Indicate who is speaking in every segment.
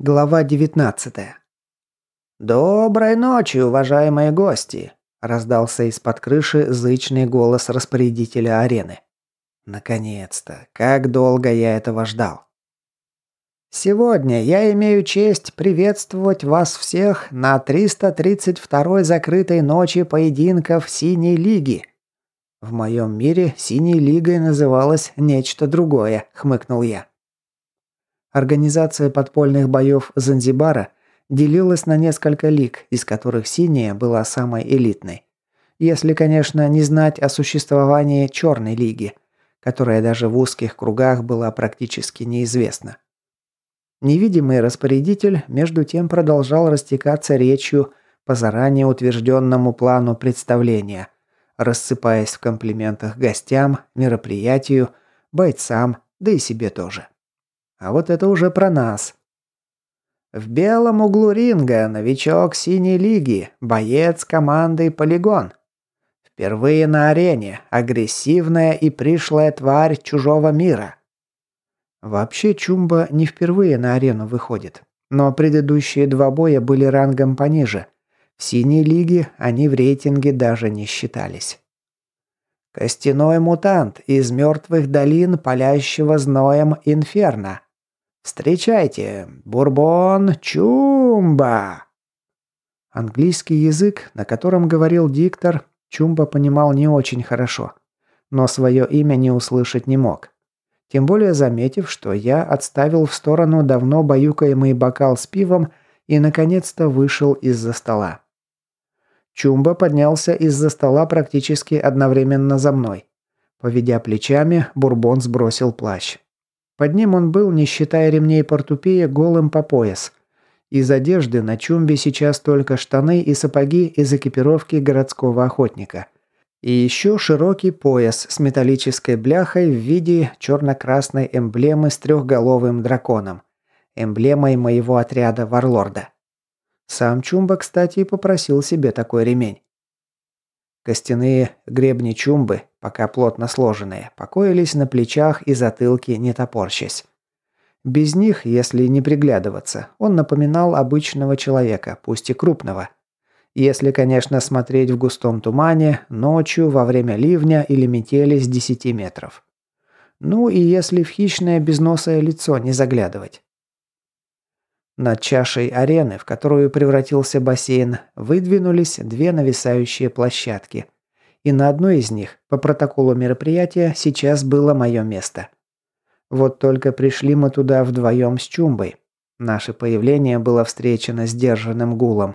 Speaker 1: Глава 19. «Доброй ночи, уважаемые гости!» – раздался из-под крыши зычный голос распорядителя арены. «Наконец-то! Как долго я этого ждал!» «Сегодня я имею честь приветствовать вас всех на 332-й закрытой ночи поединков Синей Лиги!» «В моем мире Синей Лигой называлось нечто другое», – хмыкнул я. Организация подпольных боев Занзибара делилась на несколько лиг, из которых синяя была самой элитной. Если, конечно, не знать о существовании Черной лиги, которая даже в узких кругах была практически неизвестна. Невидимый распорядитель между тем продолжал растекаться речью по заранее утвержденному плану представления, рассыпаясь в комплиментах гостям, мероприятию, бойцам, да и себе тоже. А вот это уже про нас. В белом углу ринга новичок синей лиги, боец команды «Полигон». Впервые на арене агрессивная и пришлая тварь чужого мира. Вообще Чумба не впервые на арену выходит. Но предыдущие два боя были рангом пониже. В синей лиге они в рейтинге даже не считались. Костяной мутант из мертвых долин палящего зноем инферно. Встречайте, Бурбон Чумба!» Английский язык, на котором говорил диктор, Чумба понимал не очень хорошо, но свое имя не услышать не мог. Тем более заметив, что я отставил в сторону давно баюкаемый бокал с пивом и наконец-то вышел из-за стола. Чумба поднялся из-за стола практически одновременно за мной. Поведя плечами, Бурбон сбросил плащ. Под ним он был, не считая ремней портупея, голым по пояс. Из одежды на чумбе сейчас только штаны и сапоги из экипировки городского охотника. И еще широкий пояс с металлической бляхой в виде черно-красной эмблемы с трехголовым драконом. Эмблемой моего отряда Варлорда. Сам Чумба, кстати, попросил себе такой ремень. Костяные гребни чумбы, пока плотно сложенные, покоились на плечах и затылке, не топорщась. Без них, если не приглядываться, он напоминал обычного человека, пусть и крупного. Если, конечно, смотреть в густом тумане, ночью, во время ливня или метели с 10 метров. Ну и если в хищное безносое лицо не заглядывать. Над чашей арены, в которую превратился бассейн, выдвинулись две нависающие площадки. И на одной из них, по протоколу мероприятия, сейчас было мое место. Вот только пришли мы туда вдвоем с Чумбой. Наше появление было встречено сдержанным гулом.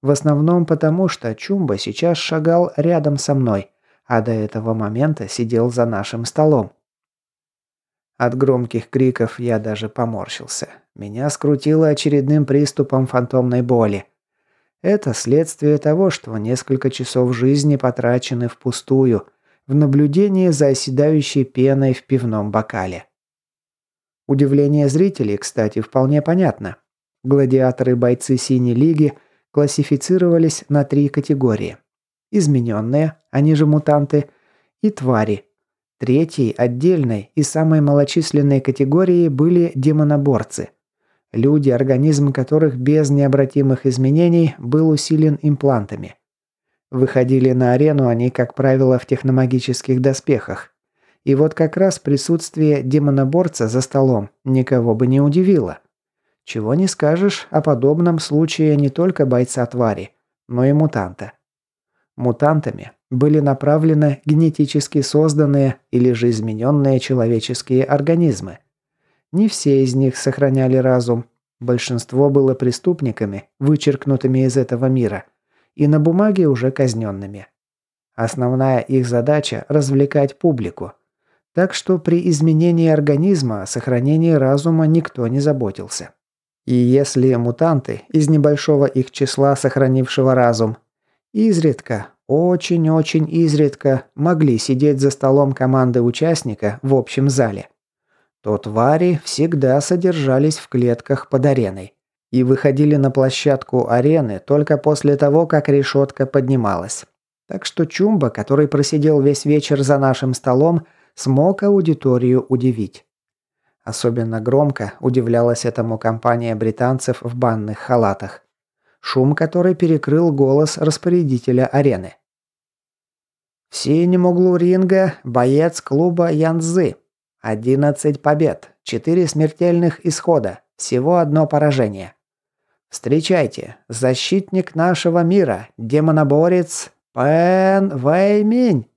Speaker 1: В основном потому, что Чумба сейчас шагал рядом со мной, а до этого момента сидел за нашим столом. От громких криков я даже поморщился. Меня скрутило очередным приступом фантомной боли. Это следствие того, что несколько часов жизни потрачены впустую, в наблюдении за оседающей пеной в пивном бокале. Удивление зрителей, кстати, вполне понятно. Гладиаторы-бойцы Синей Лиги классифицировались на три категории. Измененные, они же мутанты, и твари. Третьей, отдельной и самой малочисленной категорией были демоноборцы – Люди, организм которых без необратимых изменений был усилен имплантами. Выходили на арену они, как правило, в техномагических доспехах. И вот как раз присутствие демоноборца за столом никого бы не удивило. Чего не скажешь о подобном случае не только бойца твари, но и мутанта. Мутантами были направлены генетически созданные или же измененные человеческие организмы – не все из них сохраняли разум. Большинство было преступниками, вычеркнутыми из этого мира, и на бумаге уже казненными. Основная их задача – развлекать публику. Так что при изменении организма о сохранении разума никто не заботился. И если мутанты из небольшого их числа, сохранившего разум, изредка, очень-очень изредка могли сидеть за столом команды участника в общем зале – то твари всегда содержались в клетках под ареной и выходили на площадку арены только после того, как решетка поднималась. Так что Чумба, который просидел весь вечер за нашим столом, смог аудиторию удивить. Особенно громко удивлялась этому компания британцев в банных халатах. Шум, который перекрыл голос распорядителя арены. В синем углу ринга боец клуба Янзы. 11 побед, 4 смертельных исхода, всего одно поражение. Встречайте, защитник нашего мира, демоноборец Пен Вэйминь.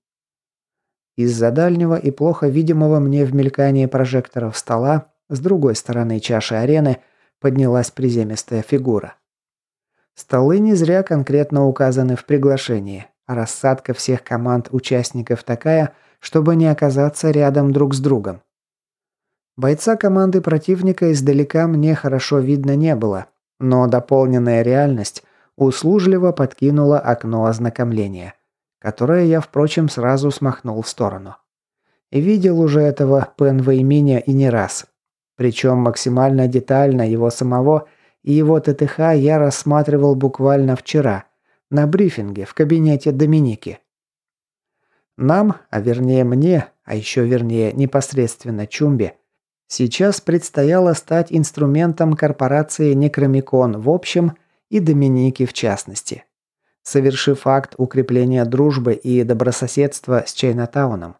Speaker 1: Из-за дальнего и плохо видимого мне в мелькании прожекторов стола с другой стороны чаши арены поднялась приземистая фигура. Столы не зря конкретно указаны в приглашении, а рассадка всех команд участников такая, чтобы не оказаться рядом друг с другом. Бойца команды противника издалека мне хорошо видно не было, но дополненная реальность услужливо подкинула окно ознакомления, которое я, впрочем, сразу смахнул в сторону. И видел уже этого Пен Вейминя и не раз. Причем максимально детально его самого и его ТТХ я рассматривал буквально вчера, на брифинге в кабинете Доминики. Нам, а вернее мне, а еще вернее непосредственно Чумбе, Сейчас предстояло стать инструментом корпорации Некромикон в общем и Доминики в частности. Совершив акт укрепления дружбы и добрососедства с Чайнатауном.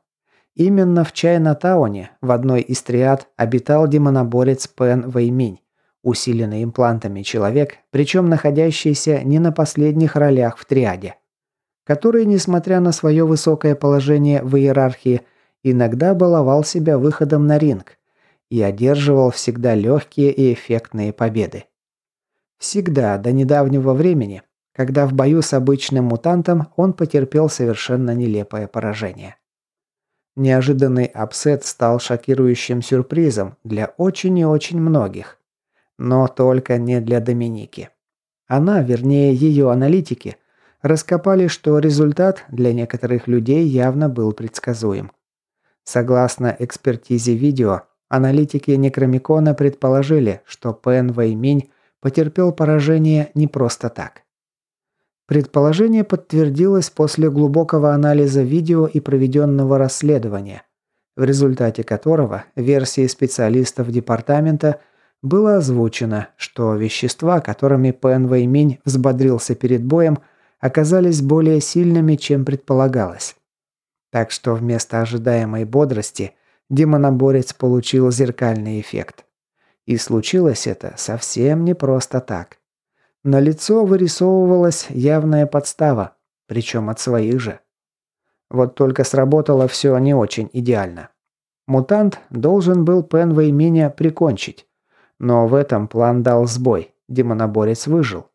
Speaker 1: Именно в Чайнатауне, в одной из триад, обитал демоноборец Пен Вэйминь, усиленный имплантами человек, причем находящийся не на последних ролях в триаде, который, несмотря на свое высокое положение в иерархии, иногда баловал себя выходом на ринг, и одерживал всегда легкие и эффектные победы. Всегда, до недавнего времени, когда в бою с обычным мутантом он потерпел совершенно нелепое поражение. Неожиданный upset стал шокирующим сюрпризом для очень и очень многих. Но только не для Доминики. Она, вернее ее аналитики, раскопали, что результат для некоторых людей явно был предсказуем. Согласно экспертизе видео, Аналитики Некромикона предположили, что Пен Вэйминь потерпел поражение не просто так. Предположение подтвердилось после глубокого анализа видео и проведенного расследования, в результате которого версии специалистов департамента было озвучено, что вещества, которыми Пен Вэйминь взбодрился перед боем, оказались более сильными, чем предполагалось. Так что вместо ожидаемой бодрости – демоноборец получил зеркальный эффект. И случилось это совсем не просто так. На лицо вырисовывалась явная подстава, причем от своих же. Вот только сработало все не очень идеально. Мутант должен был Пенвей меня прикончить. Но в этом план дал сбой, демоноборец выжил.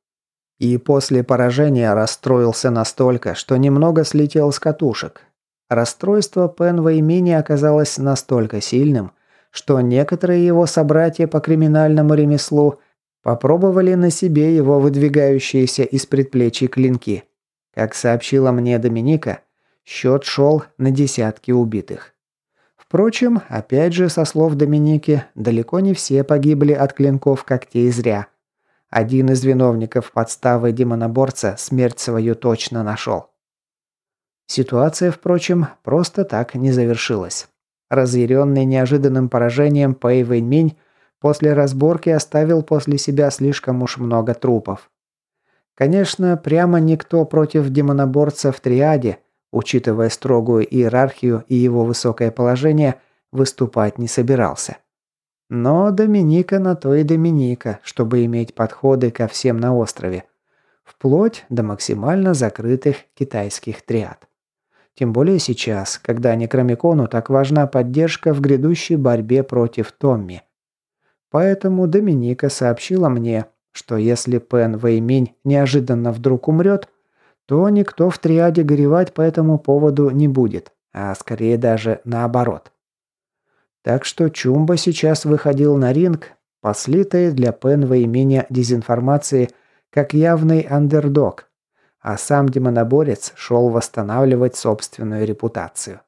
Speaker 1: И после поражения расстроился настолько, что немного слетел с катушек, Расстройство Пенва и Мини оказалось настолько сильным, что некоторые его собратья по криминальному ремеслу попробовали на себе его выдвигающиеся из предплечий клинки. Как сообщила мне Доминика, счет шел на десятки убитых. Впрочем, опять же, со слов Доминики, далеко не все погибли от клинков когтей зря. Один из виновников подставы демоноборца смерть свою точно нашел. Ситуация, впрочем, просто так не завершилась. Разъяренный неожиданным поражением Пэй Вэньминь после разборки оставил после себя слишком уж много трупов. Конечно, прямо никто против демоноборца в триаде, учитывая строгую иерархию и его высокое положение, выступать не собирался. Но Доминика на то и Доминика, чтобы иметь подходы ко всем на острове, вплоть до максимально закрытых китайских триад. Тем более сейчас, когда Некромикону так важна поддержка в грядущей борьбе против Томми. Поэтому Доминика сообщила мне, что если Пен Вэйминь неожиданно вдруг умрет, то никто в триаде горевать по этому поводу не будет, а скорее даже наоборот. Так что Чумба сейчас выходил на ринг, послитой для Пен Вэйминя дезинформации, как явный андердог, а сам демоноборец шел восстанавливать собственную репутацию.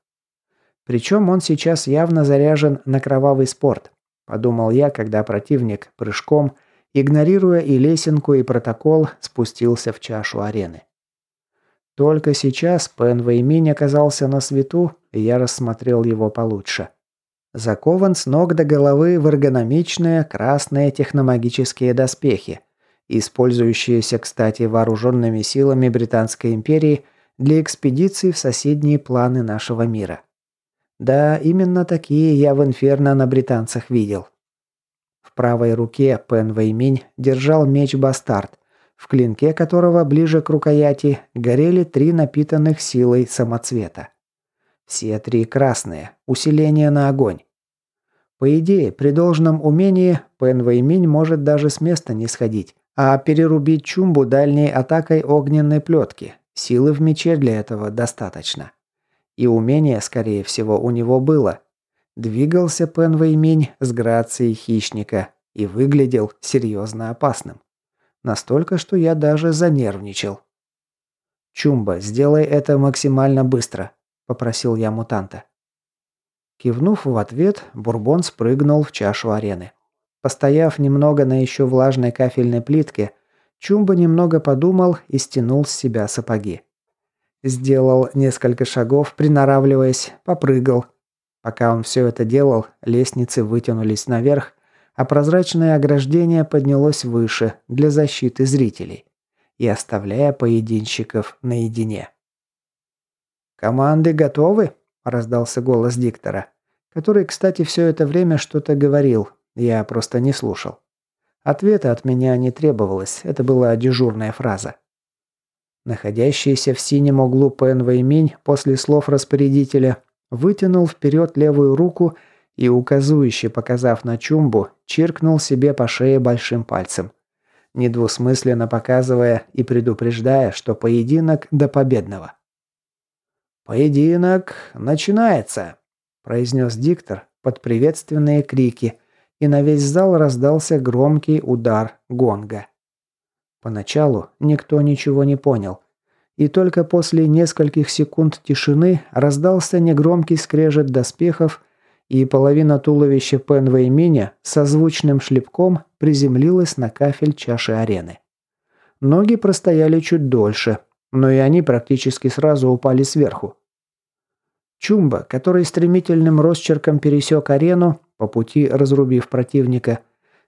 Speaker 1: Причем он сейчас явно заряжен на кровавый спорт, подумал я, когда противник прыжком, игнорируя и лесенку, и протокол, спустился в чашу арены. Только сейчас Пен Вэйминь оказался на свету, и я рассмотрел его получше. Закован с ног до головы в эргономичные красные техномагические доспехи, использующиеся, кстати, вооруженными силами Британской империи для экспедиций в соседние планы нашего мира. Да, именно такие я в Инферно на британцах видел. В правой руке Пен Вэйминь держал меч-бастард, в клинке которого ближе к рукояти горели три напитанных силой самоцвета. Все три красные, усиление на огонь. По идее, при должном умении Пен Вэйминь может даже с места не сходить, а перерубить чумбу дальней атакой огненной плетки. Силы в мече для этого достаточно. И умение, скорее всего, у него было. Двигался Пен Вэйминь с грацией хищника и выглядел серьезно опасным. Настолько, что я даже занервничал. «Чумба, сделай это максимально быстро», – попросил я мутанта. Кивнув в ответ, Бурбон спрыгнул в чашу арены. Постояв немного на еще влажной кафельной плитке, Чумба немного подумал и стянул с себя сапоги. Сделал несколько шагов, приноравливаясь, попрыгал. Пока он все это делал, лестницы вытянулись наверх, а прозрачное ограждение поднялось выше для защиты зрителей и оставляя поединщиков наедине. «Команды готовы?» – раздался голос диктора, который, кстати, все это время что-то говорил, я просто не слушал. Ответа от меня не требовалось, это была дежурная фраза. Находящийся в синем углу Пен Вэйминь после слов распорядителя вытянул вперед левую руку и, указующе показав на чумбу, чиркнул себе по шее большим пальцем, недвусмысленно показывая и предупреждая, что поединок до победного. «Поединок начинается», – произнес диктор под приветственные крики, и на весь зал раздался громкий удар гонга. Поначалу никто ничего не понял. И только после нескольких секунд тишины раздался негромкий скрежет доспехов и половина туловища Пенвей Миня со звучным шлепком приземлилась на кафель чаши арены. Ноги простояли чуть дольше, но и они практически сразу упали сверху. Чумба, который стремительным росчерком пересек арену, по пути разрубив противника,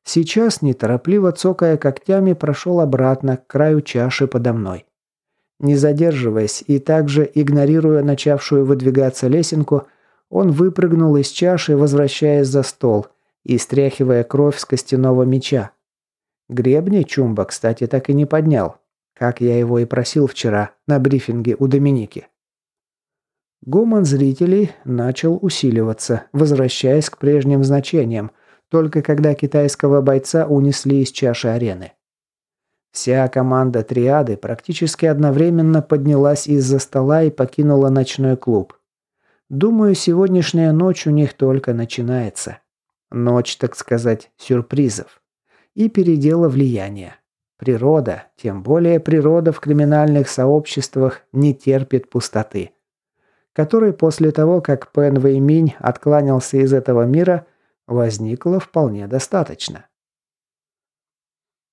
Speaker 1: сейчас, неторопливо цокая когтями, прошел обратно к краю чаши подо мной. Не задерживаясь и также игнорируя начавшую выдвигаться лесенку, он выпрыгнул из чаши, возвращаясь за стол и стряхивая кровь с костяного меча. Гребни Чумба, кстати, так и не поднял, как я его и просил вчера на брифинге у Доминики. Гуман зрителей начал усиливаться, возвращаясь к прежним значениям, только когда китайского бойца унесли из чаши арены. Вся команда триады практически одновременно поднялась из-за стола и покинула ночной клуб. Думаю, сегодняшняя ночь у них только начинается. Ночь, так сказать, сюрпризов. И передела влияния. Природа, тем более природа в криминальных сообществах, не терпит пустоты. Которой после того, как Пен Вэйминь откланялся из этого мира, возникло вполне достаточно.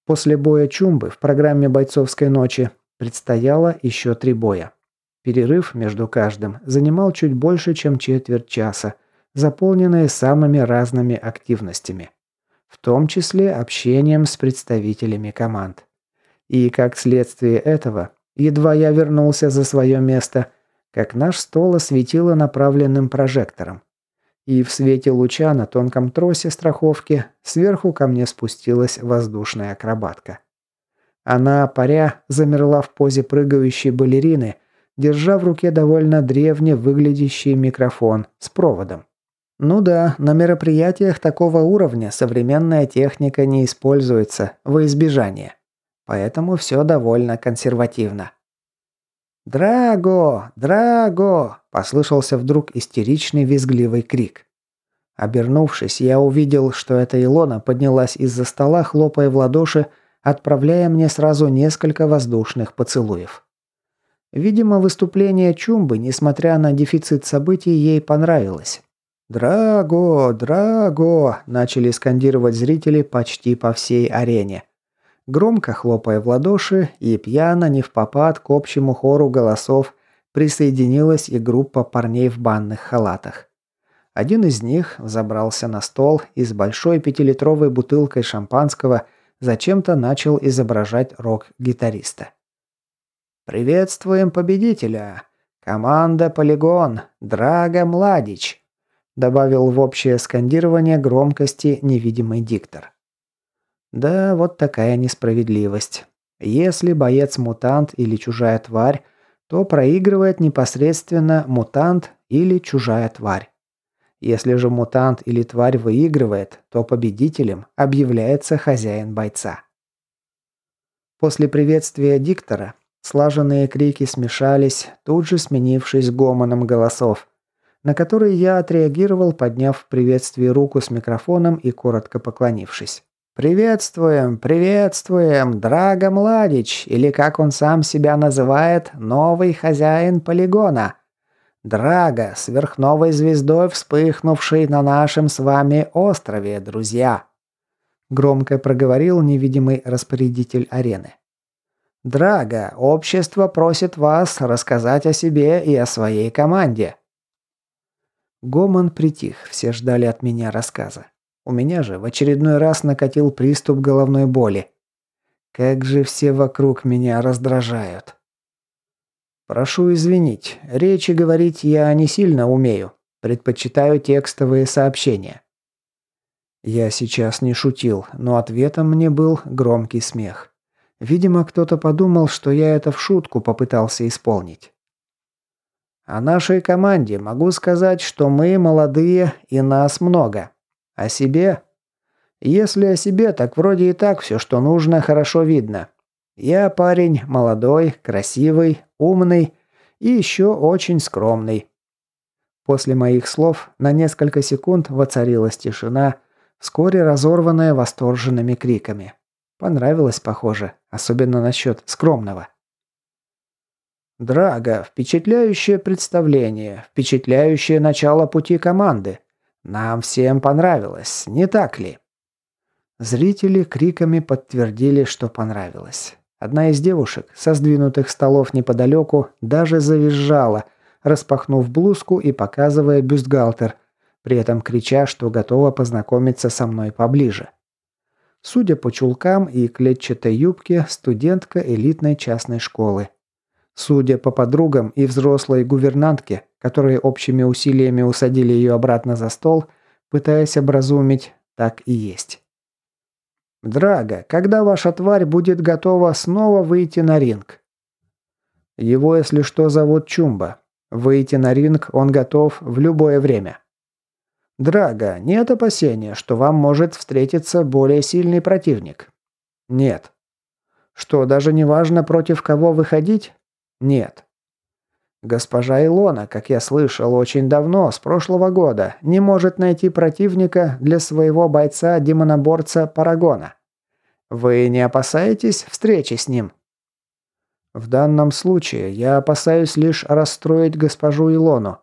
Speaker 1: После боя Чумбы в программе «Бойцовской ночи» предстояло еще три боя. Перерыв между каждым занимал чуть больше, чем четверть часа, заполненные самыми разными активностями, в том числе общением с представителями команд. И как следствие этого, едва я вернулся за свое место, как наш стол осветило направленным прожектором. И в свете луча на тонком тросе страховки сверху ко мне спустилась воздушная акробатка. Она, паря, замерла в позе прыгающей балерины – держа в руке довольно древне выглядящий микрофон с проводом. Ну да, на мероприятиях такого уровня современная техника не используется во избежание. Поэтому все довольно консервативно. «Драго! Драго!» – послышался вдруг истеричный визгливый крик. Обернувшись, я увидел, что эта Илона поднялась из-за стола, хлопая в ладоши, отправляя мне сразу несколько воздушных поцелуев. Видимо, выступление Чумбы, несмотря на дефицит событий, ей понравилось. «Драго! Драго!» – начали скандировать зрители почти по всей арене. Громко хлопая в ладоши и пьяно, не в попад к общему хору голосов, присоединилась и группа парней в банных халатах. Один из них забрался на стол и с большой пятилитровой бутылкой шампанского зачем-то начал изображать рок-гитариста. «Приветствуем победителя! Команда «Полигон», Драго Младич!» Добавил в общее скандирование громкости невидимый диктор. Да, вот такая несправедливость. Если боец-мутант или чужая тварь, то проигрывает непосредственно мутант или чужая тварь. Если же мутант или тварь выигрывает, то победителем объявляется хозяин бойца. После приветствия диктора слаженные крики смешались, тут же сменившись гомоном голосов, на которые я отреагировал, подняв в приветствии руку с микрофоном и коротко поклонившись. «Приветствуем, приветствуем, Драго Младич, или как он сам себя называет, новый хозяин полигона. Драго, сверхновой звездой, вспыхнувший на нашем с вами острове, друзья!» Громко проговорил невидимый распорядитель арены. «Драго, общество просит вас рассказать о себе и о своей команде». Гомон притих, все ждали от меня рассказа. У меня же в очередной раз накатил приступ головной боли. Как же все вокруг меня раздражают. Прошу извинить, речи говорить я не сильно умею. Предпочитаю текстовые сообщения. Я сейчас не шутил, но ответом мне был громкий смех. Видимо, кто-то подумал, что я это в шутку попытался исполнить. О нашей команде могу сказать, что мы молодые и нас много. О себе? Если о себе, так вроде и так все, что нужно, хорошо видно. Я парень молодой, красивый, умный и еще очень скромный. После моих слов на несколько секунд воцарилась тишина, вскоре разорванная восторженными криками. Понравилось, похоже, особенно насчет скромного. Драго, впечатляющее представление, впечатляющее начало пути команды. Нам всем понравилось, не так ли? Зрители криками подтвердили, что понравилось. Одна из девушек со сдвинутых столов неподалеку даже завизжала, распахнув блузку и показывая бюстгальтер, при этом крича, что готова познакомиться со мной поближе. Судя по чулкам и клетчатой юбке, студентка элитной частной школы. Судя по подругам и взрослой гувернантке, которые общими усилиями усадили ее обратно за стол, пытаясь образумить, так и есть. «Драго, когда ваша тварь будет готова снова выйти на ринг?» «Его, если что, зовут Чумба. Выйти на ринг он готов в любое время». «Драго, нет опасения, что вам может встретиться более сильный противник?» «Нет». «Что, даже не важно, против кого выходить?» «Нет». Госпожа Илона, как я слышал очень давно, с прошлого года, не может найти противника для своего бойца-демоноборца Парагона. Вы не опасаетесь встречи с ним? В данном случае я опасаюсь лишь расстроить госпожу Илону.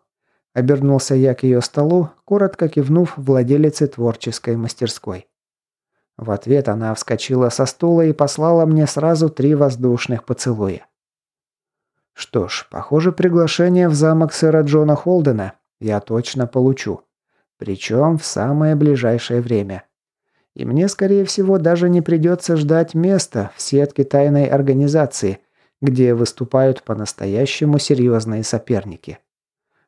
Speaker 1: Обернулся я к ее столу, коротко кивнув владелице творческой мастерской. В ответ она вскочила со стула и послала мне сразу три воздушных поцелуя. Что ж, похоже, приглашение в замок сэра Джона Холдена я точно получу. Причем в самое ближайшее время. И мне, скорее всего, даже не придется ждать места в сетке тайной организации, где выступают по-настоящему серьезные соперники.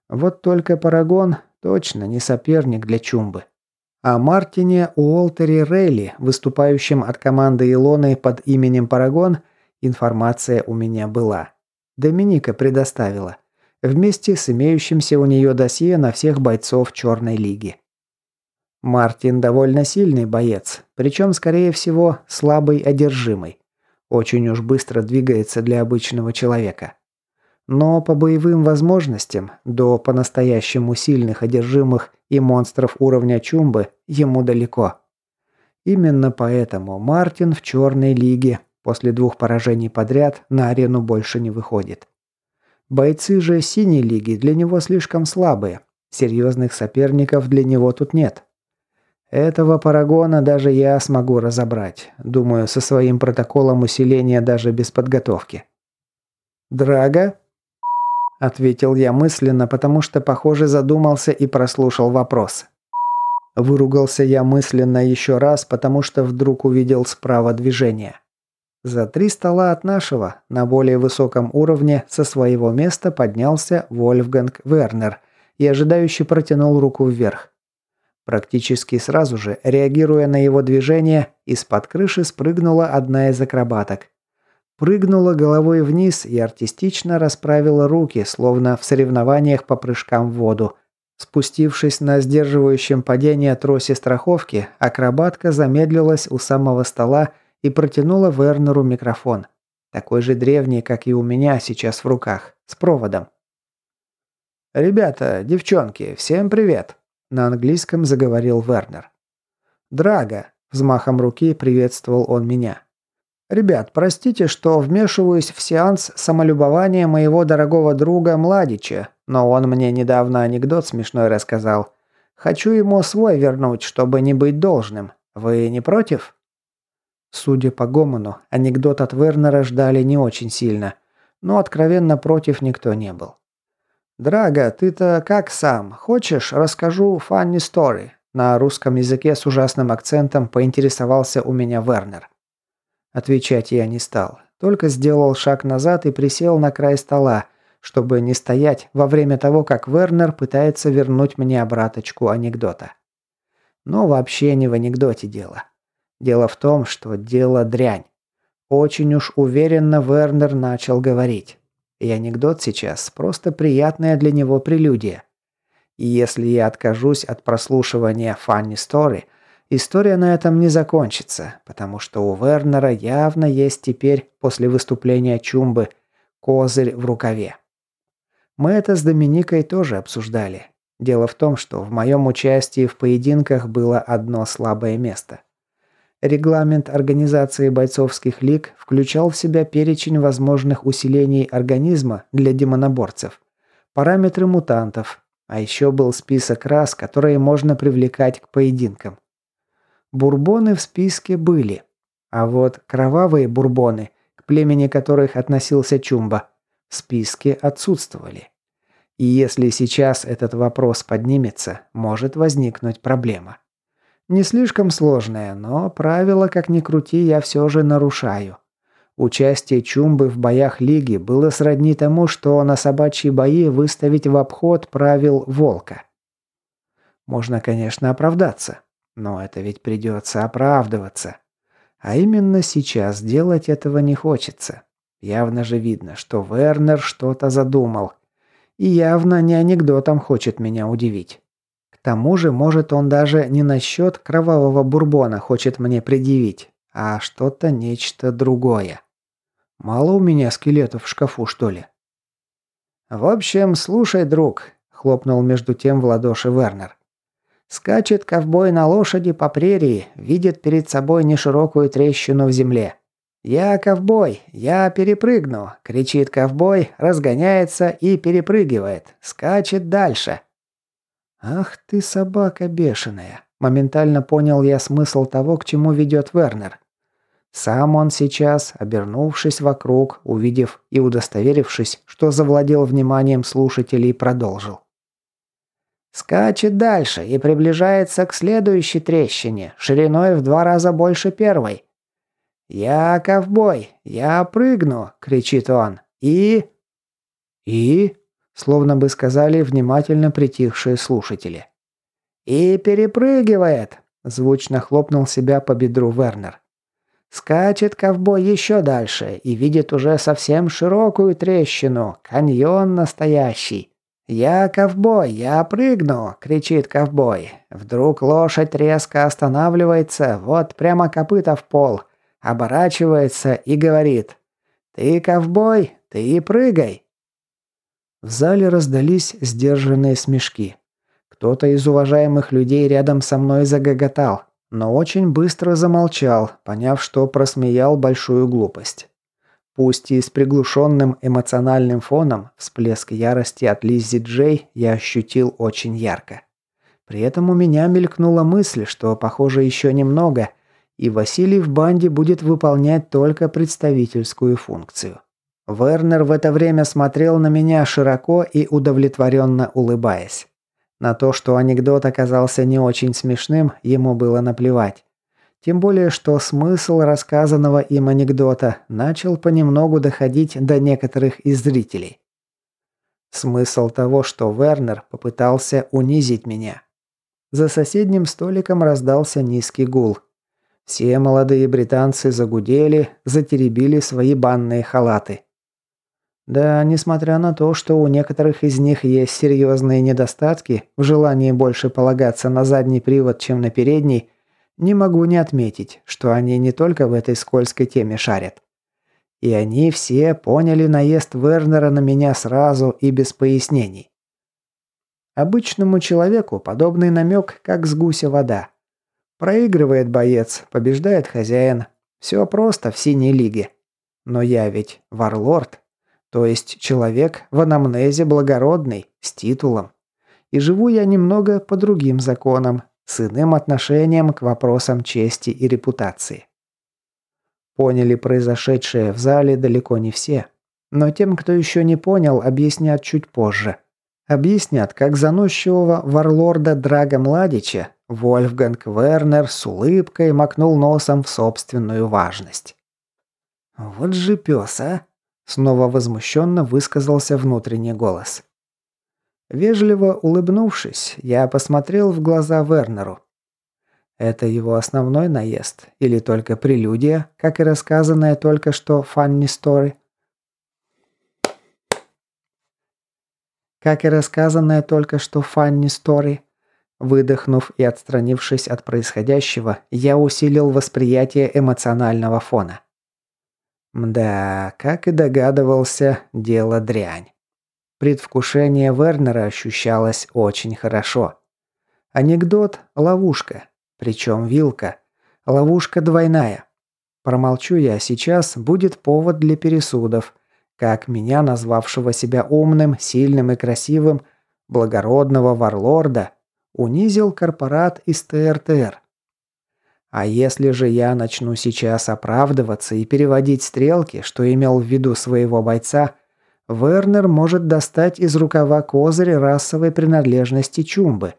Speaker 1: Вот только Парагон точно не соперник для Чумбы. О Мартине Уолтере Рейли, выступающем от команды Илоны под именем Парагон, информация у меня была. Доминика предоставила. Вместе с имеющимся у нее досье на всех бойцов Черной Лиги. Мартин довольно сильный боец, причем, скорее всего, слабый одержимый. Очень уж быстро двигается для обычного человека. Но по боевым возможностям, до по-настоящему сильных одержимых и монстров уровня Чумбы, ему далеко. Именно поэтому Мартин в Черной Лиге После двух поражений подряд на арену больше не выходит. Бойцы же синей лиги для него слишком слабые. Серьезных соперников для него тут нет. Этого парагона даже я смогу разобрать. Думаю, со своим протоколом усиления даже без подготовки. Драга? – ответил я мысленно, потому что, похоже, задумался и прослушал вопрос. Выругался я мысленно еще раз, потому что вдруг увидел справа движение. За три стола от нашего, на более высоком уровне, со своего места поднялся Вольфганг Вернер и ожидающе протянул руку вверх. Практически сразу же, реагируя на его движение, из-под крыши спрыгнула одна из акробаток. Прыгнула головой вниз и артистично расправила руки, словно в соревнованиях по прыжкам в воду – Спустившись на сдерживающем падение тросе страховки, акробатка замедлилась у самого стола и протянула Вернеру микрофон. Такой же древний, как и у меня сейчас в руках, с проводом. «Ребята, девчонки, всем привет!» – на английском заговорил Вернер. «Драго!» – взмахом руки приветствовал он меня. «Ребят, простите, что вмешиваюсь в сеанс самолюбования моего дорогого друга Младича, но он мне недавно анекдот смешной рассказал. Хочу ему свой вернуть, чтобы не быть должным. Вы не против?» Судя по гомону, анекдот от Вернера ждали не очень сильно, но откровенно против никто не был. «Драго, ты-то как сам? Хочешь, расскажу funny story?» На русском языке с ужасным акцентом поинтересовался у меня Вернер. Отвечать я не стал. Только сделал шаг назад и присел на край стола, чтобы не стоять во время того, как Вернер пытается вернуть мне обраточку анекдота. Но вообще не в анекдоте дело. Дело в том, что дело дрянь. Очень уж уверенно Вернер начал говорить. И анекдот сейчас просто приятная для него прелюдия. И если я откажусь от прослушивания Funny Story – История на этом не закончится, потому что у Вернера явно есть теперь, после выступления Чумбы, козырь в рукаве. Мы это с Доминикой тоже обсуждали. Дело в том, что в моем участии в поединках было одно слабое место. Регламент организации бойцовских лиг включал в себя перечень возможных усилений организма для демоноборцев, параметры мутантов, а еще был список рас, которые можно привлекать к поединкам. Бурбоны в списке были. А вот кровавые бурбоны, к племени которых относился Чумба, в списке отсутствовали. И если сейчас этот вопрос поднимется, может возникнуть проблема. Не слишком сложная, но правила, как ни крути, я все же нарушаю. Участие Чумбы в боях Лиги было сродни тому, что на собачьи бои выставить в обход правил волка. Можно, конечно, оправдаться. Но это ведь придется оправдываться. А именно сейчас делать этого не хочется. Явно же видно, что Вернер что-то задумал. И явно не анекдотом хочет меня удивить. К тому же, может, он даже не насчет кровавого бурбона хочет мне предъявить, а что-то нечто другое. Мало у меня скелетов в шкафу, что ли? В общем, слушай, друг, хлопнул между тем в ладоши Вернер. Скачет ковбой на лошади по прерии, видит перед собой неширокую трещину в земле. «Я ковбой, я перепрыгну!» – кричит ковбой, разгоняется и перепрыгивает. Скачет дальше. «Ах ты собака бешеная!» – моментально понял я смысл того, к чему ведет Вернер. Сам он сейчас, обернувшись вокруг, увидев и удостоверившись, что завладел вниманием слушателей, продолжил. Скачет дальше и приближается к следующей трещине, шириной в два раза больше первой. «Я ковбой, я прыгну!» – кричит он. «И...» «И...» – словно бы сказали внимательно притихшие слушатели. «И перепрыгивает!» – звучно хлопнул себя по бедру Вернер. Скачет ковбой еще дальше и видит уже совсем широкую трещину, каньон настоящий. «Я ковбой, я прыгну!» – кричит ковбой. Вдруг лошадь резко останавливается, вот прямо копыта в пол, оборачивается и говорит «Ты ковбой, ты прыгай!» В зале раздались сдержанные смешки. Кто-то из уважаемых людей рядом со мной загоготал, но очень быстро замолчал, поняв, что просмеял большую глупость. Пусть и с приглушенным эмоциональным фоном, всплеск ярости от Лиззи Джей я ощутил очень ярко. При этом у меня мелькнула мысль, что, похоже, еще немного, и Василий в банде будет выполнять только представительскую функцию. Вернер в это время смотрел на меня широко и удовлетворенно улыбаясь. На то, что анекдот оказался не очень смешным, ему было наплевать. Тем более, что смысл рассказанного им анекдота начал понемногу доходить до некоторых из зрителей. Смысл того, что Вернер попытался унизить меня. За соседним столиком раздался низкий гул. Все молодые британцы загудели, затеребили свои банные халаты. Да, несмотря на то, что у некоторых из них есть серьезные недостатки в желании больше полагаться на задний привод, чем на передний, не могу не отметить, что они не только в этой скользкой теме шарят. И они все поняли наезд Вернера на меня сразу и без пояснений. Обычному человеку подобный намек, как с гуся вода. Проигрывает боец, побеждает хозяин. Все просто в синей лиге. Но я ведь варлорд, то есть человек в анамнезе благородный, с титулом. И живу я немного по другим законам, с иным отношением к вопросам чести и репутации. Поняли произошедшее в зале далеко не все. Но тем, кто еще не понял, объяснят чуть позже. Объяснят, как заносчивого варлорда Драга Младича Вольфганг Вернер с улыбкой макнул носом в собственную важность. «Вот же пес, а!» Снова возмущенно высказался внутренний голос. Вежливо улыбнувшись, я посмотрел в глаза Вернеру. Это его основной наезд или только прелюдия, как и рассказанная только что Фанни Стори? Как и рассказанная только что Фанни Стори, выдохнув и отстранившись от происходящего, я усилил восприятие эмоционального фона. Мда, как и догадывался, дело дрянь. Предвкушение Вернера ощущалось очень хорошо. Анекдот – ловушка. Причем вилка. Ловушка двойная. Промолчу я сейчас, будет повод для пересудов. Как меня, назвавшего себя умным, сильным и красивым, благородного варлорда, унизил корпорат из ТРТР. А если же я начну сейчас оправдываться и переводить стрелки, что имел в виду своего бойца, Вернер может достать из рукава козырь расовой принадлежности Чумбы.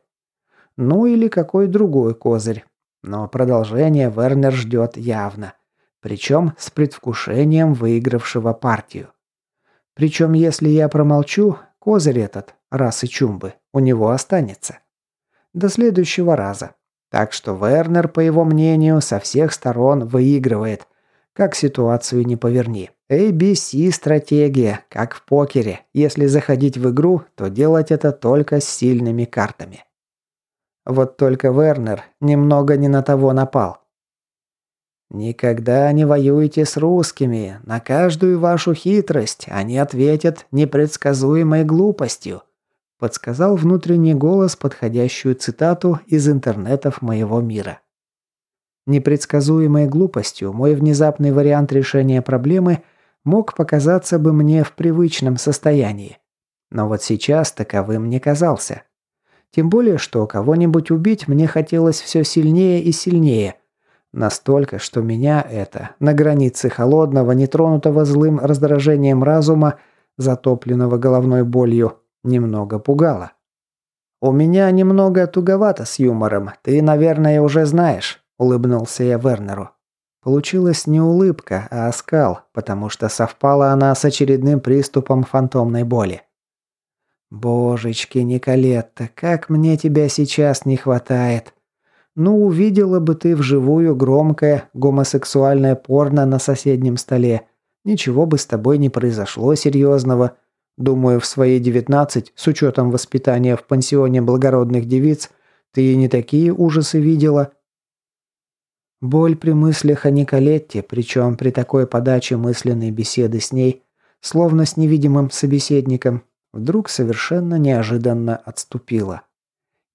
Speaker 1: Ну или какой другой козырь. Но продолжение Вернер ждет явно. Причем с предвкушением выигравшего партию. Причем если я промолчу, козырь этот, расы Чумбы, у него останется. До следующего раза. Так что Вернер, по его мнению, со всех сторон выигрывает. Как ситуацию не поверни. ABC-стратегия, как в покере. Если заходить в игру, то делать это только с сильными картами. Вот только Вернер немного не на того напал. «Никогда не воюйте с русскими. На каждую вашу хитрость они ответят непредсказуемой глупостью подсказал внутренний голос подходящую цитату из интернетов моего мира. Непредсказуемой глупостью мой внезапный вариант решения проблемы мог показаться бы мне в привычном состоянии. Но вот сейчас таковым не казался. Тем более, что кого-нибудь убить мне хотелось все сильнее и сильнее. Настолько, что меня это, на границе холодного, нетронутого злым раздражением разума, затопленного головной болью, немного пугало. «У меня немного туговато с юмором, ты, наверное, уже знаешь», – улыбнулся я Вернеру. Получилась не улыбка, а оскал, потому что совпала она с очередным приступом фантомной боли. «Божечки, Николетта, как мне тебя сейчас не хватает!» Ну, увидела бы ты вживую громкое гомосексуальное порно на соседнем столе. Ничего бы с тобой не произошло серьезного. Думаю, в свои 19, с учетом воспитания в пансионе благородных девиц, ты и не такие ужасы видела. Боль при мыслях о Николетте, причем при такой подаче мысленной беседы с ней, словно с невидимым собеседником, вдруг совершенно неожиданно отступила.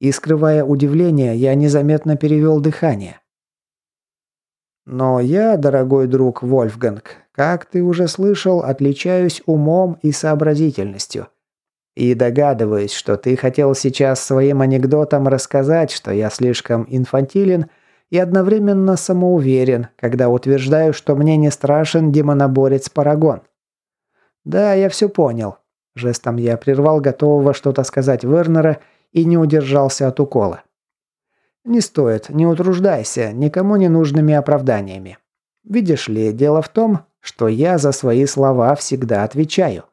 Speaker 1: И, скрывая удивление, я незаметно перевел дыхание. Но я, дорогой друг Вольфганг, как ты уже слышал, отличаюсь умом и сообразительностью. И догадываюсь, что ты хотел сейчас своим анекдотом рассказать, что я слишком инфантилен и одновременно самоуверен, когда утверждаю, что мне не страшен демоноборец Парагон. «Да, я все понял». Жестом я прервал готового что-то сказать Вернера и не удержался от укола. «Не стоит, не утруждайся никому не нужными оправданиями. Видишь ли, дело в том, что я за свои слова всегда отвечаю.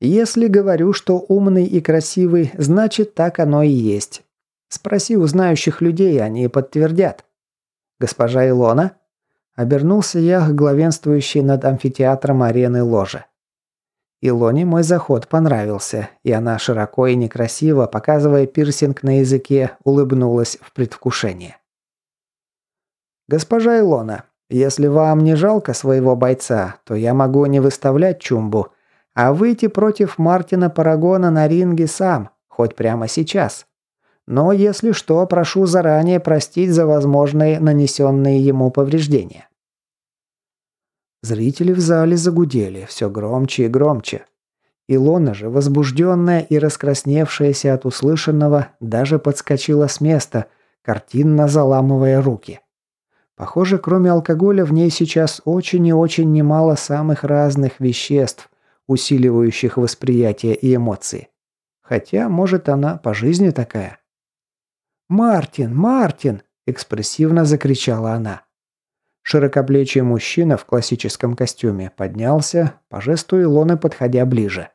Speaker 1: Если говорю, что умный и красивый, значит так оно и есть. Спроси у знающих людей, они подтвердят. Госпожа Илона? Обернулся я к главенствующей над амфитеатром арены ложе. Илоне мой заход понравился, и она широко и некрасиво, показывая пирсинг на языке, улыбнулась в предвкушении. «Госпожа Илона, если вам не жалко своего бойца, то я могу не выставлять чумбу, а выйти против Мартина Парагона на ринге сам, хоть прямо сейчас. Но если что, прошу заранее простить за возможные нанесенные ему повреждения. Зрители в зале загудели все громче и громче. Илона же, возбужденная и раскрасневшаяся от услышанного, даже подскочила с места, картинно заламывая руки. Похоже, кроме алкоголя в ней сейчас очень и очень немало самых разных веществ, усиливающих восприятие и эмоции. Хотя, может, она по жизни такая. «Мартин! Мартин!» – экспрессивно закричала она. Широкоплечий мужчина в классическом костюме поднялся, по жесту Илоны подходя ближе.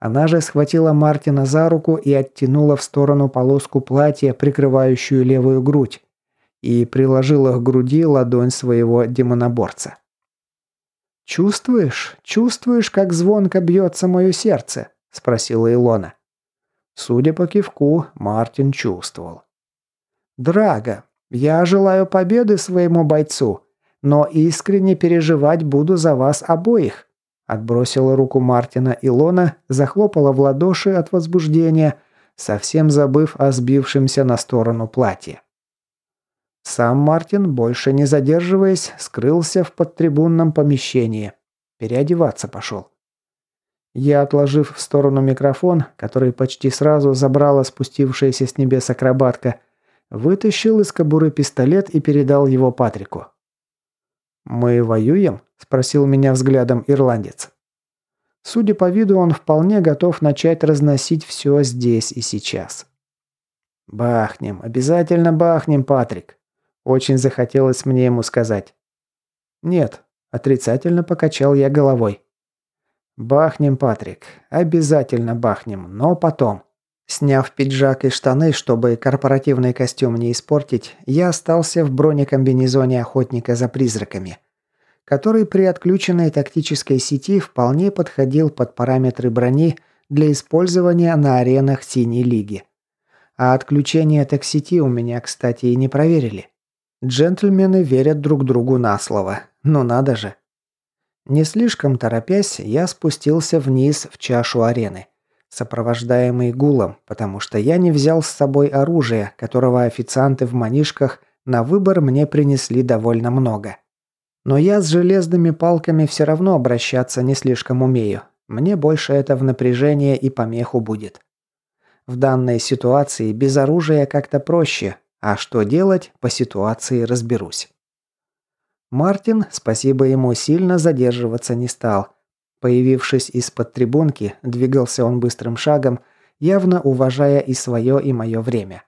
Speaker 1: Она же схватила Мартина за руку и оттянула в сторону полоску платья, прикрывающую левую грудь, и приложила к груди ладонь своего демоноборца. «Чувствуешь? Чувствуешь, как звонко бьется мое сердце?» – спросила Илона. Судя по кивку, Мартин чувствовал. «Драго, я желаю победы своему бойцу, но искренне переживать буду за вас обоих», – отбросила руку Мартина Илона, захлопала в ладоши от возбуждения, совсем забыв о сбившемся на сторону платье. Сам Мартин, больше не задерживаясь, скрылся в подтрибунном помещении. Переодеваться пошел. Я, отложив в сторону микрофон, который почти сразу забрала спустившаяся с небес акробатка, вытащил из кобуры пистолет и передал его Патрику. «Мы воюем?» – спросил меня взглядом ирландец. Судя по виду, он вполне готов начать разносить все здесь и сейчас. «Бахнем, обязательно бахнем, Патрик!» Очень захотелось мне ему сказать. «Нет», – отрицательно покачал я головой. «Бахнем, Патрик. Обязательно бахнем, но потом». Сняв пиджак и штаны, чтобы корпоративный костюм не испортить, я остался в бронекомбинезоне охотника за призраками, который при отключенной тактической сети вполне подходил под параметры брони для использования на аренах Синей Лиги. А отключение таксети у меня, кстати, и не проверили. Джентльмены верят друг другу на слово. Но надо же. Не слишком торопясь, я спустился вниз в чашу арены, сопровождаемый гулом, потому что я не взял с собой оружие, которого официанты в манишках на выбор мне принесли довольно много. Но я с железными палками все равно обращаться не слишком умею. Мне больше это в напряжение и помеху будет. В данной ситуации без оружия как-то проще, а что делать, по ситуации разберусь. Мартин, спасибо ему, сильно задерживаться не стал. Появившись из-под трибунки, двигался он быстрым шагом, явно уважая и свое, и мое время.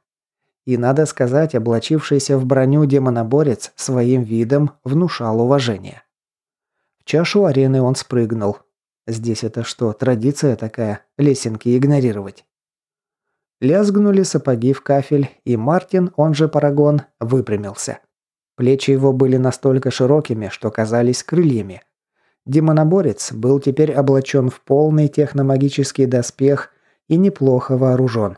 Speaker 1: И надо сказать, облачившийся в броню демоноборец своим видом внушал уважение. В чашу арены он спрыгнул. Здесь это что, традиция такая, лесенки игнорировать? Лязгнули сапоги в кафель, и Мартин, он же Парагон, выпрямился. Плечи его были настолько широкими, что казались крыльями. Демоноборец был теперь облачен в полный техномагический доспех и неплохо вооружен.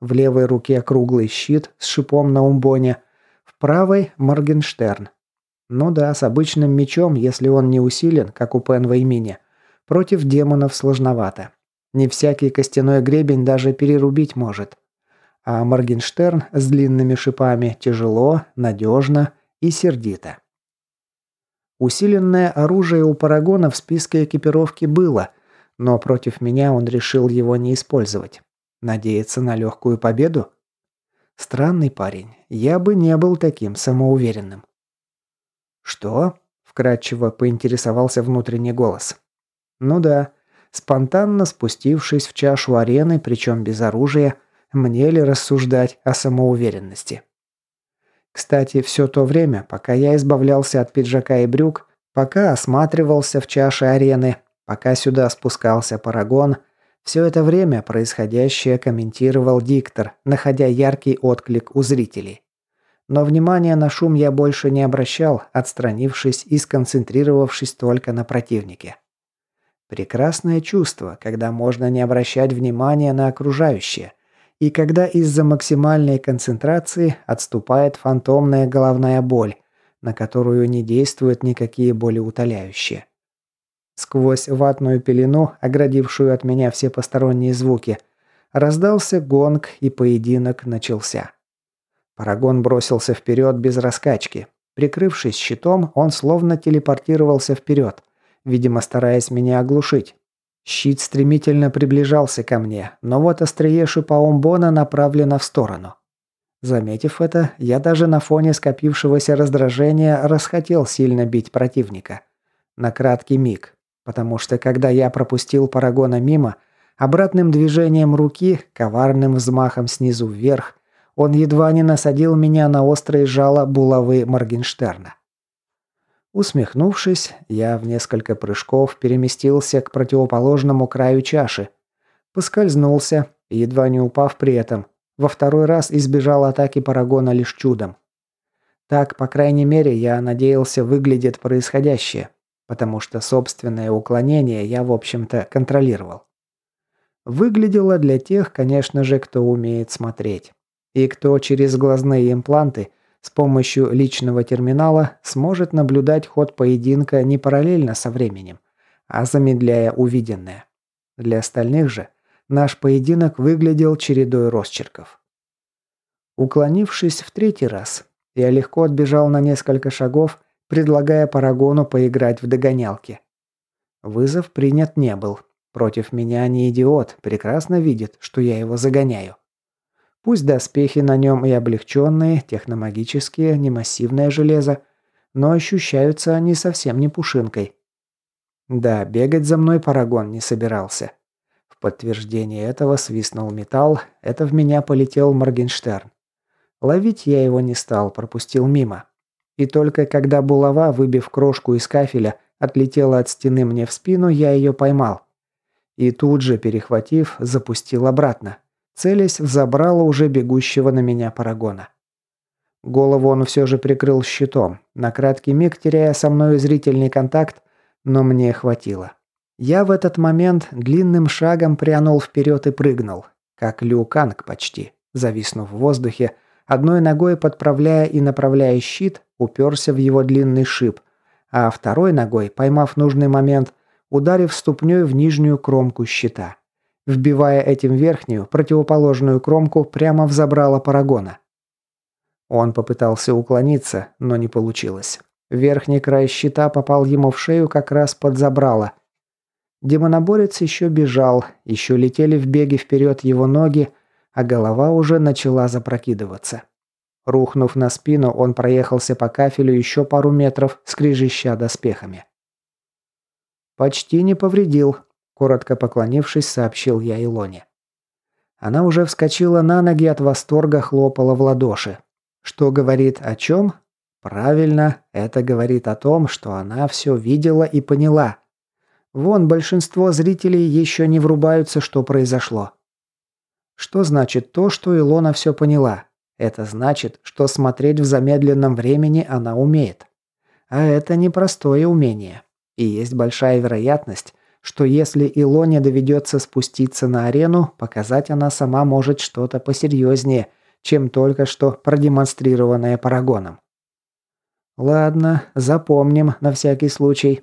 Speaker 1: В левой руке круглый щит с шипом на умбоне, в правой – Моргенштерн. Ну да, с обычным мечом, если он не усилен, как у Пен Веймини, против демонов сложновато. Не всякий костяной гребень даже перерубить может. А Моргенштерн с длинными шипами тяжело, надежно и сердито. Усиленное оружие у Парагона в списке экипировки было, но против меня он решил его не использовать. Надеяться на легкую победу? Странный парень. Я бы не был таким самоуверенным. «Что?» – вкратчиво поинтересовался внутренний голос. «Ну да, спонтанно спустившись в чашу арены, причем без оружия, мне ли рассуждать о самоуверенности? Кстати, все то время, пока я избавлялся от пиджака и брюк, пока осматривался в чаше арены, пока сюда спускался парагон, все это время происходящее комментировал диктор, находя яркий отклик у зрителей. Но внимания на шум я больше не обращал, отстранившись и сконцентрировавшись только на противнике. Прекрасное чувство, когда можно не обращать внимания на окружающее, и когда из-за максимальной концентрации отступает фантомная головная боль, на которую не действуют никакие болеутоляющие. Сквозь ватную пелену, оградившую от меня все посторонние звуки, раздался гонг, и поединок начался. Парагон бросился вперед без раскачки. Прикрывшись щитом, он словно телепортировался вперед, видимо, стараясь меня оглушить. Щит стремительно приближался ко мне, но вот острие шипаумбона направлено в сторону. Заметив это, я даже на фоне скопившегося раздражения расхотел сильно бить противника. На краткий миг, потому что когда я пропустил Парагона мимо, обратным движением руки, коварным взмахом снизу вверх, он едва не насадил меня на острые жало булавы Моргенштерна. Усмехнувшись, я в несколько прыжков переместился к противоположному краю чаши. Поскользнулся, едва не упав при этом. Во второй раз избежал атаки Парагона лишь чудом. Так, по крайней мере, я надеялся, выглядит происходящее потому что собственное уклонение я, в общем-то, контролировал. Выглядело для тех, конечно же, кто умеет смотреть. И кто через глазные импланты с помощью личного терминала сможет наблюдать ход поединка не параллельно со временем, а замедляя увиденное. Для остальных же наш поединок выглядел чередой росчерков. Уклонившись в третий раз, я легко отбежал на несколько шагов предлагая Парагону поиграть в догонялки. Вызов принят не был. Против меня не идиот, прекрасно видит, что я его загоняю. Пусть доспехи на нем и облегченные, техномагические, не массивное железо, но ощущаются они совсем не пушинкой. Да, бегать за мной Парагон не собирался. В подтверждение этого свистнул металл, это в меня полетел Моргенштерн. Ловить я его не стал, пропустил мимо. И только когда булава, выбив крошку из кафеля, отлетела от стены мне в спину, я ее поймал. И тут же, перехватив, запустил обратно, целясь в забрало уже бегущего на меня парагона. Голову он все же прикрыл щитом, на краткий миг теряя со мной зрительный контакт, но мне хватило. Я в этот момент длинным шагом прянул вперед и прыгнул, как Лю Канг почти, зависнув в воздухе, одной ногой подправляя и направляя щит, уперся в его длинный шип, а второй ногой, поймав нужный момент, ударив ступней в нижнюю кромку щита, вбивая этим верхнюю, противоположную кромку прямо в забрало парагона. Он попытался уклониться, но не получилось. Верхний край щита попал ему в шею как раз под забрало. Демоноборец еще бежал, еще летели в беге вперед его ноги, а голова уже начала запрокидываться. Рухнув на спину, он проехался по кафелю еще пару метров, скрежеща доспехами. «Почти не повредил», – коротко поклонившись, сообщил я Илоне. Она уже вскочила на ноги от восторга, хлопала в ладоши. Что говорит о чем? Правильно, это говорит о том, что она все видела и поняла. Вон большинство зрителей еще не врубаются, что произошло. Что значит то, что Илона все поняла? Это значит, что смотреть в замедленном времени она умеет. А это непростое умение. И есть большая вероятность, что если Илоне доведется спуститься на арену, показать она сама может что-то посерьезнее, чем только что продемонстрированное Парагоном. Ладно, запомним на всякий случай.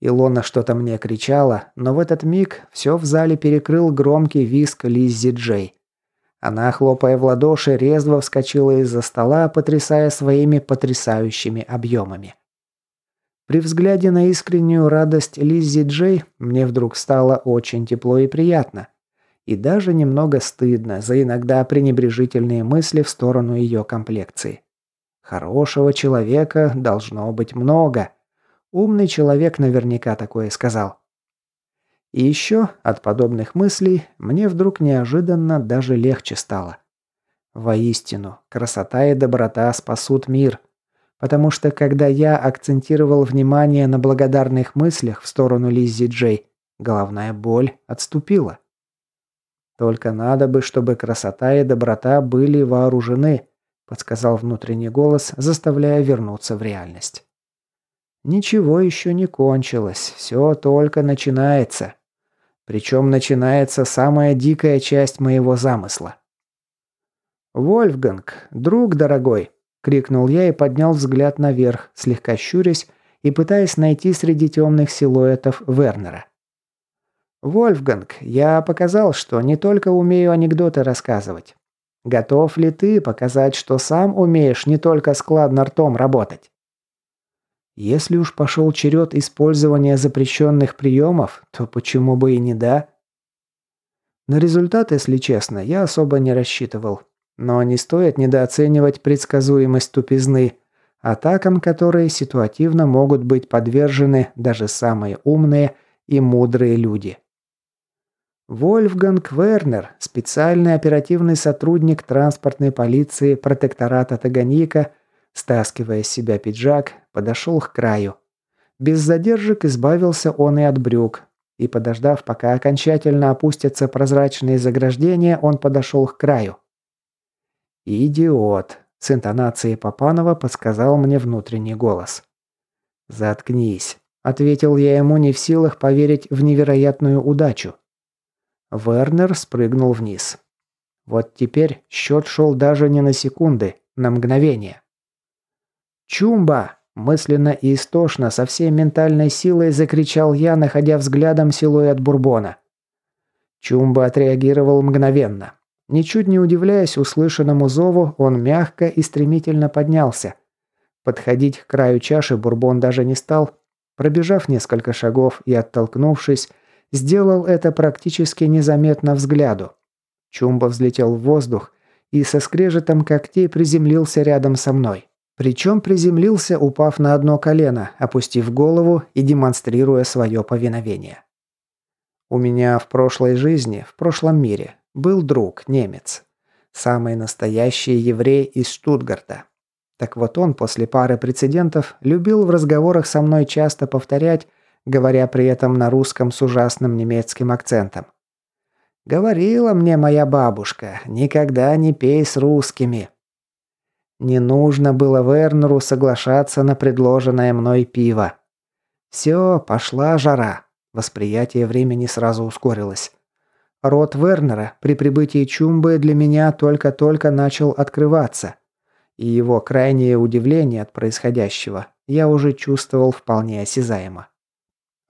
Speaker 1: Илона что-то мне кричала, но в этот миг все в зале перекрыл громкий визг Лиззи Джей. Она, хлопая в ладоши, резво вскочила из-за стола, потрясая своими потрясающими объемами. При взгляде на искреннюю радость Лиззи Джей мне вдруг стало очень тепло и приятно. И даже немного стыдно за иногда пренебрежительные мысли в сторону ее комплекции. Хорошего человека должно быть много. Умный человек наверняка такое сказал. И еще от подобных мыслей мне вдруг неожиданно даже легче стало. Воистину, красота и доброта спасут мир. Потому что когда я акцентировал внимание на благодарных мыслях в сторону Лиззи Джей, головная боль отступила. Только надо бы, чтобы красота и доброта были вооружены, подсказал внутренний голос, заставляя вернуться в реальность. Ничего еще не кончилось, все только начинается. Причем начинается самая дикая часть моего замысла. «Вольфганг, друг дорогой!» – крикнул я и поднял взгляд наверх, слегка щурясь и пытаясь найти среди темных силуэтов Вернера. «Вольфганг, я показал, что не только умею анекдоты рассказывать. Готов ли ты показать, что сам умеешь не только складно ртом работать?» Если уж пошел черед использования запрещенных приемов, то почему бы и не да? На результат, если честно, я особо не рассчитывал. Но не стоит недооценивать предсказуемость тупизны, атакам которые ситуативно могут быть подвержены даже самые умные и мудрые люди. Вольфганг Вернер, специальный оперативный сотрудник транспортной полиции протектората Таганьика, стаскивая с себя пиджак, подошел к краю. Без задержек избавился он и от брюк. И подождав, пока окончательно опустятся прозрачные заграждения, он подошел к краю. «Идиот!» – с интонацией Папанова подсказал мне внутренний голос. «Заткнись», – ответил я ему не в силах поверить в невероятную удачу. Вернер спрыгнул вниз. Вот теперь счет шел даже не на секунды, на мгновение. «Чумба!» – мысленно и истошно, со всей ментальной силой закричал я, находя взглядом силуэт Бурбона. Чумба отреагировал мгновенно. Ничуть не удивляясь услышанному зову, он мягко и стремительно поднялся. Подходить к краю чаши Бурбон даже не стал. Пробежав несколько шагов и оттолкнувшись, сделал это практически незаметно взгляду. Чумба взлетел в воздух и со скрежетом когтей приземлился рядом со мной. Причем приземлился, упав на одно колено, опустив голову и демонстрируя свое повиновение. У меня в прошлой жизни, в прошлом мире, был друг, немец. Самый настоящий еврей из Штутгарта. Так вот он после пары прецедентов любил в разговорах со мной часто повторять, говоря при этом на русском с ужасным немецким акцентом. «Говорила мне моя бабушка, никогда не пей с русскими». Не нужно было Вернеру соглашаться на предложенное мной пиво. Все, пошла жара. Восприятие времени сразу ускорилось. Рот Вернера при прибытии Чумбы для меня только-только начал открываться. И его крайнее удивление от происходящего я уже чувствовал вполне осязаемо.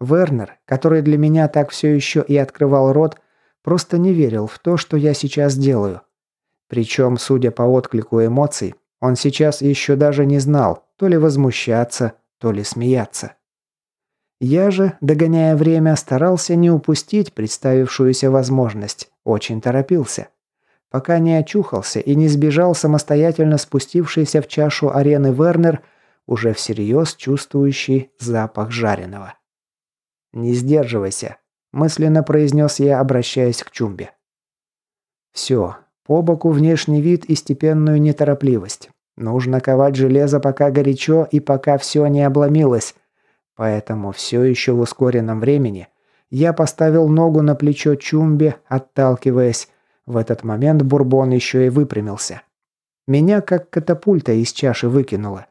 Speaker 1: Вернер, который для меня так все еще и открывал рот, просто не верил в то, что я сейчас делаю. Причем, судя по отклику эмоций, он сейчас еще даже не знал, то ли возмущаться, то ли смеяться. Я же, догоняя время, старался не упустить представившуюся возможность. Очень торопился. Пока не очухался и не сбежал самостоятельно спустившийся в чашу арены Вернер, уже всерьез чувствующий запах жареного. «Не сдерживайся», – мысленно произнес я, обращаясь к Чумбе. «Все. По боку внешний вид и степенную неторопливость. Нужно ковать железо пока горячо и пока все не обломилось, Поэтому все еще в ускоренном времени я поставил ногу на плечо Чумбе, отталкиваясь. В этот момент Бурбон еще и выпрямился. Меня как катапульта из чаши выкинуло.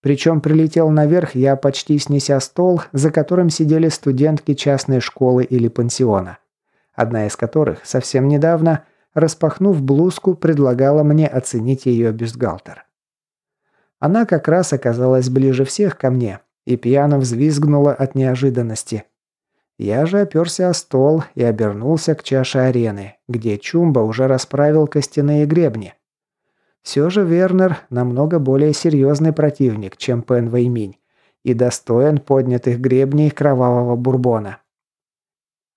Speaker 1: Причем прилетел наверх я почти снеся стол, за которым сидели студентки частной школы или пансиона. Одна из которых совсем недавно, распахнув блузку, предлагала мне оценить ее бюстгальтер. Она как раз оказалась ближе всех ко мне, и пьяно взвизгнула от неожиданности. Я же оперся о стол и обернулся к чаше арены, где Чумба уже расправил костяные гребни. Все же Вернер намного более серьезный противник, чем Пен Вэйминь, и достоин поднятых гребней кровавого бурбона.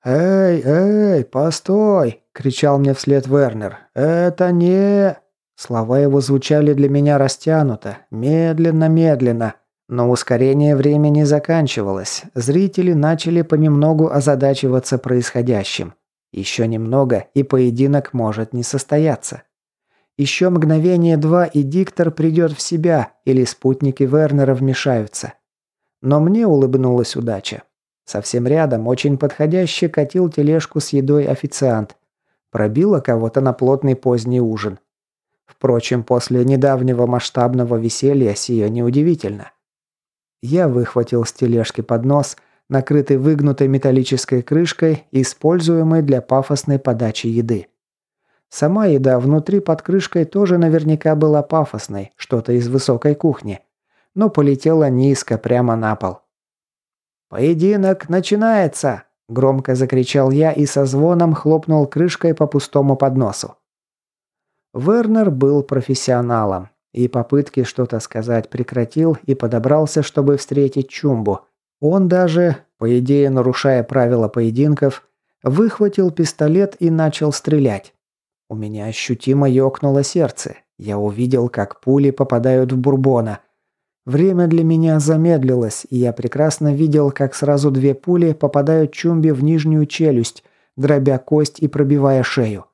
Speaker 1: «Эй, эй, постой!» – кричал мне вслед Вернер. «Это не...» Слова его звучали для меня растянуто, медленно-медленно, Но ускорение времени заканчивалось. Зрители начали понемногу озадачиваться происходящим. Еще немного, и поединок может не состояться. Еще мгновение-два, и диктор придет в себя, или спутники Вернера вмешаются. Но мне улыбнулась удача. Совсем рядом, очень подходяще, катил тележку с едой официант. Пробила кого-то на плотный поздний ужин. Впрочем, после недавнего масштабного веселья сие неудивительно. Я выхватил с тележки поднос, накрытый выгнутой металлической крышкой, используемой для пафосной подачи еды. Сама еда внутри под крышкой тоже наверняка была пафосной, что-то из высокой кухни, но полетела низко прямо на пол. «Поединок начинается!» – громко закричал я и со звоном хлопнул крышкой по пустому подносу. Вернер был профессионалом и попытки что-то сказать прекратил и подобрался, чтобы встретить Чумбу. Он даже, по идее нарушая правила поединков, выхватил пистолет и начал стрелять. У меня ощутимо ёкнуло сердце. Я увидел, как пули попадают в Бурбона. Время для меня замедлилось, и я прекрасно видел, как сразу две пули попадают Чумбе в нижнюю челюсть, дробя кость и пробивая шею.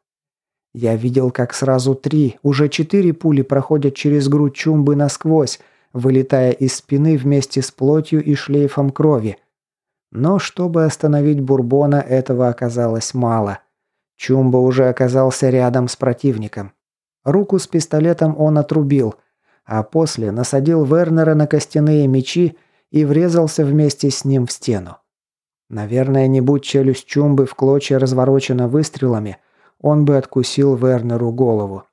Speaker 1: Я видел, как сразу три, уже четыре пули проходят через грудь Чумбы насквозь, вылетая из спины вместе с плотью и шлейфом крови. Но чтобы остановить Бурбона, этого оказалось мало. Чумба уже оказался рядом с противником. Руку с пистолетом он отрубил, а после насадил Вернера на костяные мечи и врезался вместе с ним в стену. Наверное, не будь челюсть Чумбы в клочья разворочена выстрелами – он бы откусил Вернеру голову.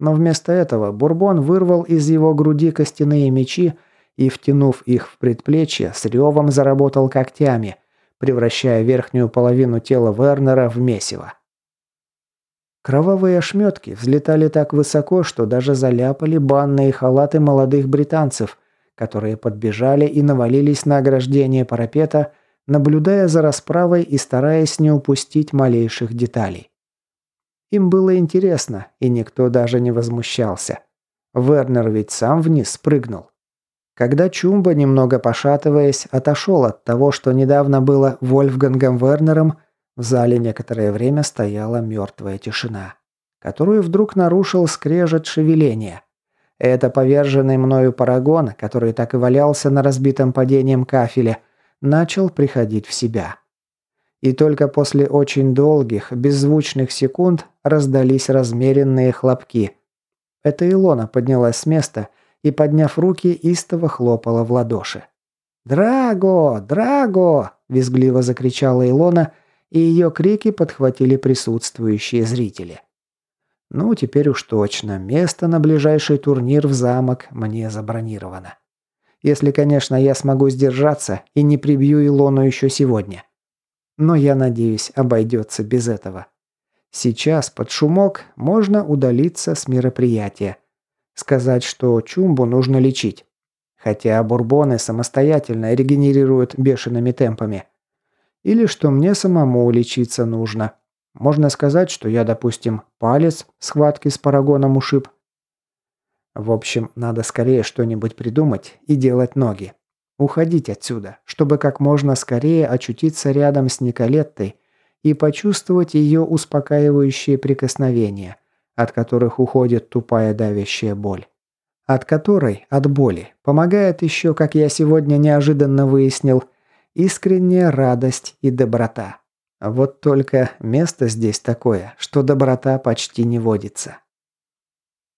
Speaker 1: Но вместо этого Бурбон вырвал из его груди костяные мечи и, втянув их в предплечье, с ревом заработал когтями, превращая верхнюю половину тела Вернера в месиво. Кровавые ошметки взлетали так высоко, что даже заляпали банные халаты молодых британцев, которые подбежали и навалились на ограждение парапета, наблюдая за расправой и стараясь не упустить малейших деталей. Им было интересно, и никто даже не возмущался. Вернер ведь сам вниз спрыгнул. Когда Чумба, немного пошатываясь, отошел от того, что недавно было Вольфгангом Вернером, в зале некоторое время стояла мертвая тишина, которую вдруг нарушил скрежет шевеления. Это поверженный мною парагон, который так и валялся на разбитом падением кафеле, начал приходить в себя. И только после очень долгих, беззвучных секунд раздались размеренные хлопки. Это Илона поднялась с места и, подняв руки, истово хлопала в ладоши. «Драго! Драго!» – визгливо закричала Илона, и ее крики подхватили присутствующие зрители. Ну, теперь уж точно, место на ближайший турнир в замок мне забронировано. Если, конечно, я смогу сдержаться и не прибью Илону еще сегодня. Но я надеюсь, обойдется без этого. Сейчас под шумок можно удалиться с мероприятия. Сказать, что чумбу нужно лечить. Хотя бурбоны самостоятельно регенерируют бешеными темпами. Или что мне самому лечиться нужно. Можно сказать, что я, допустим, палец в схватке с парагоном ушиб. В общем, надо скорее что-нибудь придумать и делать ноги. Уходить отсюда, чтобы как можно скорее очутиться рядом с Николеттой и почувствовать ее успокаивающие прикосновения, от которых уходит тупая давящая боль. От которой, от боли, помогает еще, как я сегодня неожиданно выяснил, искренняя радость и доброта. Вот только место здесь такое, что доброта почти не водится.